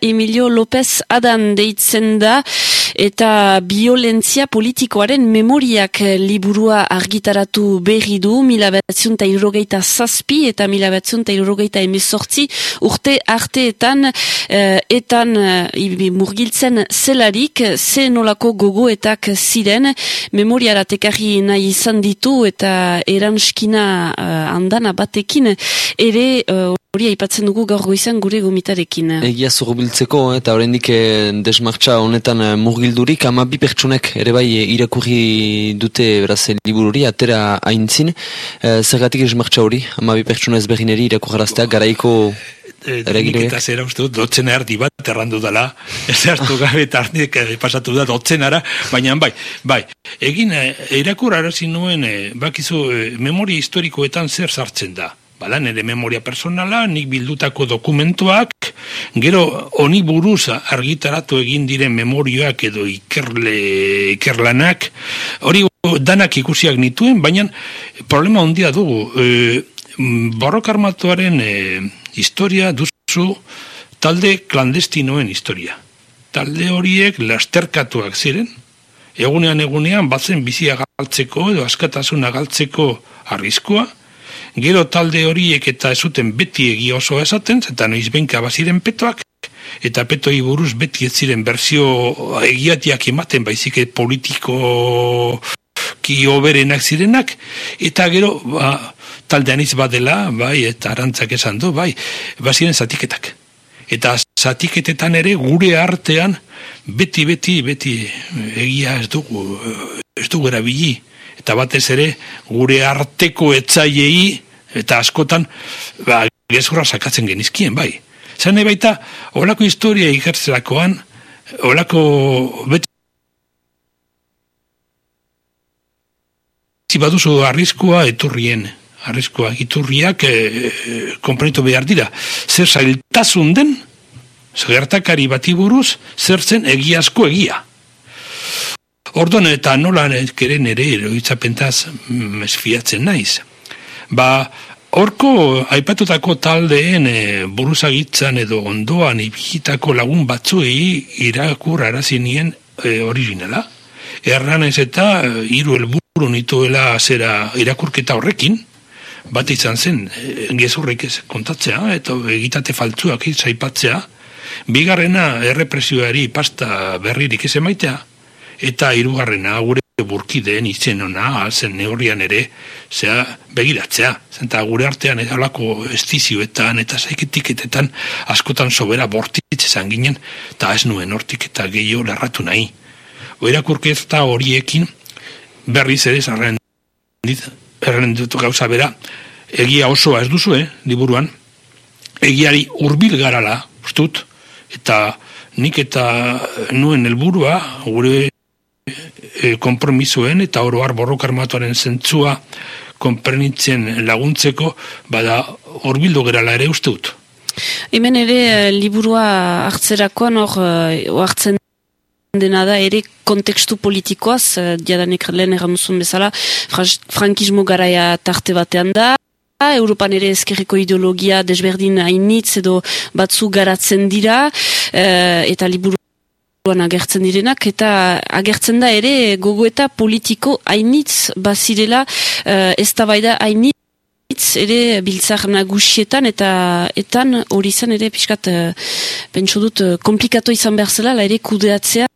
Emilio López Adan deitzen da eta violentzia politikoaren memoriak liburua argitaratu berri du mila batzion eta irogeita zazpi eta mila batzion eta irogeita emezortzi urte arteetan eh, etan eh, murgiltzen zelarik ze nolako gogoetak ziren memoriara tekarri nahi izan ditu eta eranskina eh, andana batekin ere eh, Hori aipatzen dugu gaur goizan gure gomitarekin. Egia zurbiltzeko eh, eta horrendik eh, desmartza honetan eh, murgildurik ama bi pertsunek ere bai irakurri dute beraz libururi atera haintzin. Zergatik desmartza hori ama bi pertsuna ezberdineri irakurraraztea garaiko Nik eta zera uste dut, dotzen erdi bat errandu dela, ez hartu gabe eta pasatu da dotzen ara, baina bai, bai, egin irakur arazi nuen, bakizu, memoria historikoetan zer sartzen da bala, nire memoria personala, nik bildutako dokumentuak, gero honi buruz argitaratu egin diren memorioak edo ikerle, ikerlanak, hori danak ikusiak nituen, baina problema ondia dugu, e, borrok armatuaren e, historia duzu talde klandestinoen historia. Talde horiek lasterkatuak ziren, egunean egunean batzen bizia galtzeko edo askatasuna galtzeko arriskoa, gero talde horiek eta ez zuten beti egi oso esaten, eta noiz benka baziren petoak, eta petoi buruz beti ez ziren berzio egiatiak ematen, baizik politiko ki oberenak zirenak, eta gero ba, talde aniz badela, bai, eta arantzak esan du, bai, baziren zatiketak. Eta zatiketetan ere gure artean beti, beti, beti egia ez dugu, ez dugu erabili eta batez ere gure arteko etzaiei eta askotan ba, gezurra sakatzen genizkien, bai. Zene baita, olako historia ikertzelakoan, olako beti baduzu arriskua eturrien, arriskua iturriak e, e, behar dira. Zer zailtasun den, gertakari bati buruz, zer zen egiazko egia. Ordon eta nola ere eroitzapentaz mesfiatzen mm, naiz. Ba, horko aipatutako taldeen e, buruzagitzan edo ondoan ibitako lagun batzuei irakur arazinien e, originala. Erran ez eta e, hiru helburu nituela zera irakurketa horrekin, bat izan zen, e, gezurrik ez kontatzea, eta egitate faltzuak izaipatzea, bigarrena errepresioari pasta berririk ez emaitea, eta hirugarrena gure burkideen izen ona, zen neurrian ere, zea begiratzea. Zenta gure artean edalako estizioetan eta zaiketiketetan askotan sobera bortitz esan ginen, eta ez nuen hortik eta gehiago lerratu nahi. Oirakurkez eta horiekin berriz ere zarren erren dut gauza bera, egia osoa ez duzu, eh, liburuan, egiari hurbil garala, ustut, eta nik eta nuen helburua gure e, kompromisoen eta oroar borrok armatuaren zentzua konprenitzen laguntzeko, bada horbildo gerala ere uste dut. Hemen ere eh, liburua hartzerakoan hor eh, hartzen dena da ere kontekstu politikoaz, diadanik lehen egan duzun bezala, frankismo garaia tarte batean da, Europan ere ezkerreko ideologia desberdin hainitz edo batzu garatzen dira, eta liburu agertzen direnak, eta agertzen da ere gogo eta politiko hainitz bazirela uh, ez da hainitz ere biltzar nagusietan eta etan hori izan ere pixkat uh, pentsu dut uh, komplikatu izan behar zela ere kudeatzea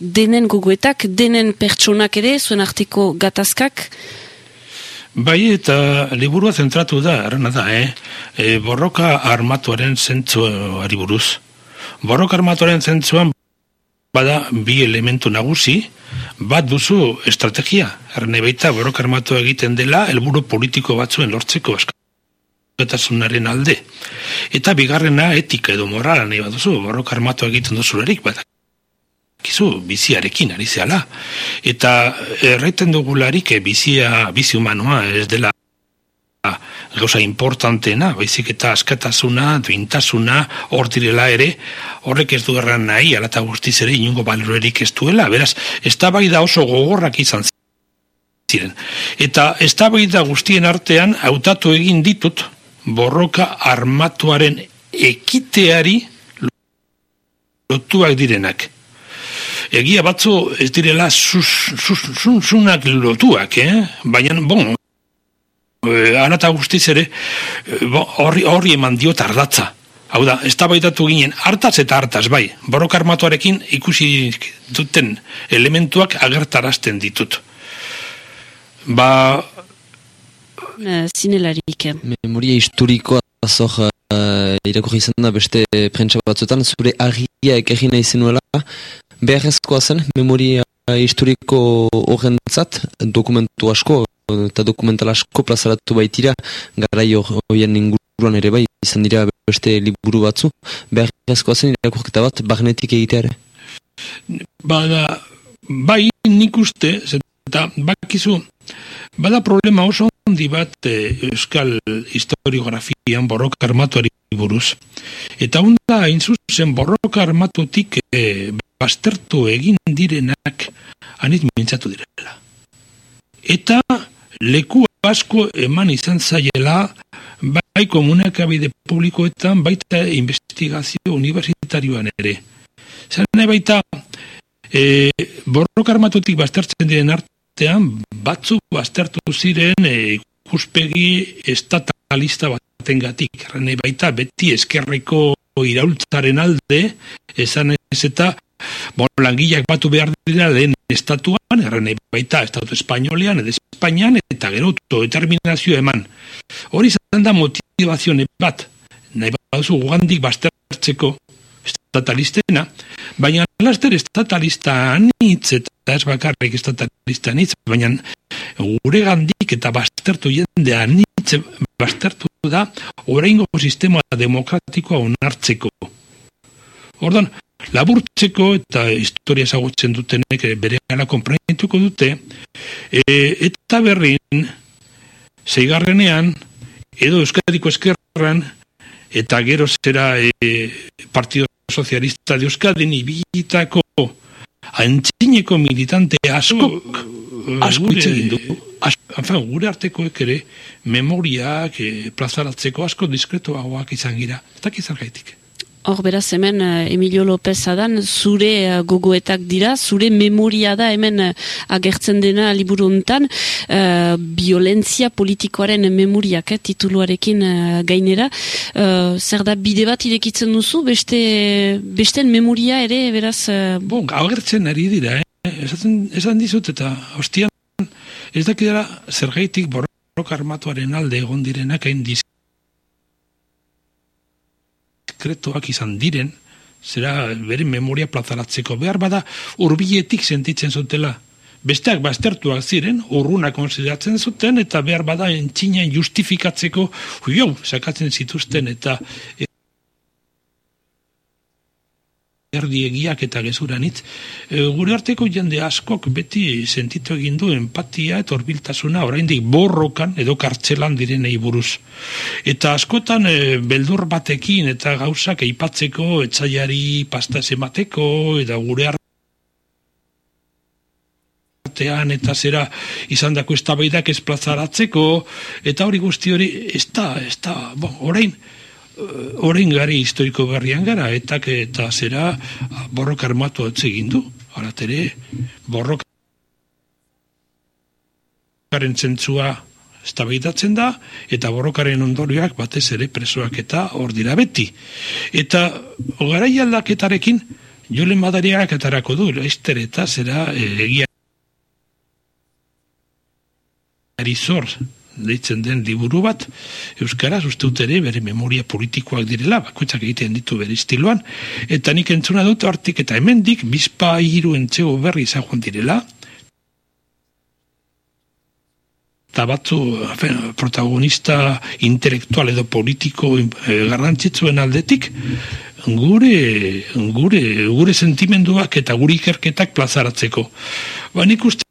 denen gogoetak, denen pertsonak ere, zuen arteko gatazkak Bai, eta liburua zentratu da, errena da, eh? E, borroka armatuaren zentzuari buruz. Borrok armatuaren zentzuan bada bi elementu nagusi, bat duzu estrategia. Erne baita borrok armatu egiten dela helburu politiko batzuen lortzeko askatasunaren alde. Eta bigarrena etika edo morala nahi bat duzu, borrok armatu egiten duzu erik, bat kizu, biziarekin ari zehala. Eta erraiten dugularik bizia, bizi humanoa ez dela gauza importantena, baizik eta askatasuna, duintasuna, hor direla ere, horrek ez du erran nahi, alata guztiz ere, inungo balorerik ez duela, beraz, ez da oso gogorrak izan ziren. Eta ez da guztien artean, hautatu egin ditut, borroka armatuaren ekiteari lotuak direnak. Egia batzu ez direla zuzunak lotuak, eh? baina, bon, e, anata guztiz ere, e, horri, horri eman dio tardatza. Hau da, ez ginen, hartaz eta hartaz, bai, borok armatuarekin ikusi duten elementuak agertarazten ditut. Ba... Zinelarik. Memoria historikoa azor uh, irakurri izan da beste prentsa batzutan, zure agia ekerri nahi zenuela, beharrezkoa zen, memoria historiko horren zat, dokumentu asko, eta dokumental asko plazaratu baitira, garai horien inguruan ere bai, izan dira beste liburu batzu, beharrezkoa zen irakurketa bat, bagnetik egiteare? Bada, bai nik uste, eta bakizu, bada problema oso handi bat eh, euskal historiografian borroka armatuari buruz. Eta onda, hain zuzen, borroka armatutik eh, bastertu egin direnak anit mintzatu direla. Eta leku asko eman izan zaiela bai komunekabide publikoetan baita investigazio universitarioan ere. Zene baita e, borroka armatutik bastertzen diren artean batzuk bastertu ziren e, ikuspegi estatalista baten gatik. baita beti eskerreko iraultzaren alde esan ez eta Bon, langileak batu behar dira lehen estatuan, erren baita estatu espainolean, edo Espainian, eta gero determinazio eman. Hori izan da motivazio bat, nahi baduzu gugandik bastertzeko estatalistena, baina laster estatalista anitz, eta ez bakarrik estatalista anitz, baina gure gandik eta bastertu jende anitz bastertu da, oraingo sistema demokratikoa onartzeko. Ordan, laburtzeko eta historia ezagutzen dutenek eh, bere gana konprainituko dute e, eta berrin zeigarrenean edo Euskadiko Eskerran eta gero zera e, Partido Socialista de Euskadin ibilitako antzineko militante asko asko egin du Enfin, gure artekoek ere memoriak e, plazaratzeko asko diskretoagoak izan gira. Eta kizar gaitik. Hor beraz hemen uh, Emilio López adan zure uh, gogoetak dira, zure memoria da hemen uh, agertzen dena liburu honetan, uh, violentzia politikoaren memoriak eh, tituluarekin uh, gainera. Uh, zer da bide bat irekitzen duzu, beste besten memoria ere beraz... Uh... Bon, agertzen ari dira, eh? esaten, esan dizut eta hostian ez dakidara zer gaitik borrok armatuaren alde egon direnak hain diz diskretoak izan diren, zera bere memoria plazaratzeko behar bada urbiletik sentitzen zutela. Besteak bastertuak ziren, urruna konsideratzen zuten, eta behar bada entzinen justifikatzeko, huio, sakatzen zituzten, eta erdiegiak eta gezuranitz. E, gure arteko jende askok beti sentitu egin du empatia eta orbiltasuna oraindik borrokan edo kartzelan direnei buruz. Eta askotan e, beldur batekin eta gauzak eipatzeko etxaiari pasta emateko eta gure artean eta zera izan dako estabaidak ezplazaratzeko eta hori guzti hori ez da, ez da, bon, orain, orain gari historiko berrian gara, eta eta zera borrok armatu atze egin du. tere, borrok garen zentzua estabaidatzen da, eta borrokaren ondorioak batez ere presoak eta hor dira beti. Eta garai aldaketarekin, jolen madariak atarako du, laizter eta zera e, egia Arizor, deitzen den liburu bat, Euskaraz uste ere bere memoria politikoak direla, bakoitzak egiten ditu bere estiloan, eta nik entzuna dut hartik eta hemendik bizpa hiru entzego berri izagoan direla, eta batzu protagonista intelektual edo politiko e, garrantzitsuen aldetik, gure, gure, gure sentimenduak eta gure ikerketak plazaratzeko. Ba, nik uste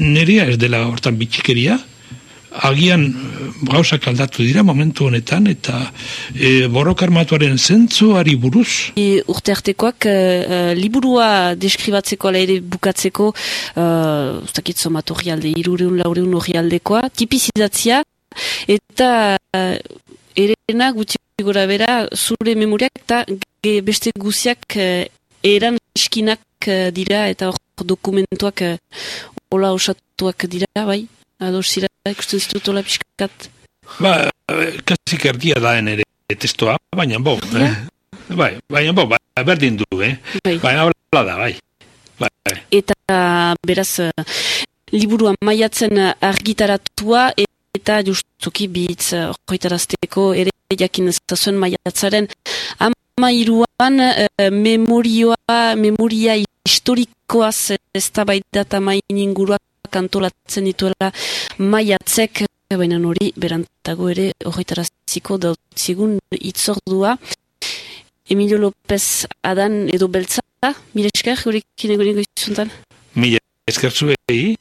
nerea ez dela hortan bitxikeria, agian eh, gauzak aldatu dira momentu honetan eta e, borrok armatuaren zentzuari buruz. E, urte artekoak uh, liburua deskribatzeko ala ere bukatzeko uh, ustakit somat hori alde, irureun laureun hori aldekoa, tipizizatzia eta uh, erena gutxi gora bera, zure memoriak eta beste guziak eh, eran eskinak eh, dira eta hor dokumentuak eh, hola osatuak dira, bai? Ados zira, ikusten zitut hola pixkat? Ba, kasik erdia da ere testoa, baina bo, eh? Bai, baina bo, ba, berdin du, eh? Bai. Baina hola da, bai. bai. Eta beraz, liburua maiatzen argitaratua, eta justuki bitz joitarazteko ere jakin ezazuen maiatzaren ama iruan e, memorioa, memoria historikoaz ez da baita eta main ingurua kantolatzen dituela maiatzek baina hori berantago ere joitaraziko dautzigun itzordua Emilio López Adan edo Beltza, mire esker, horikin egonik izuntan? Mire esker zuei,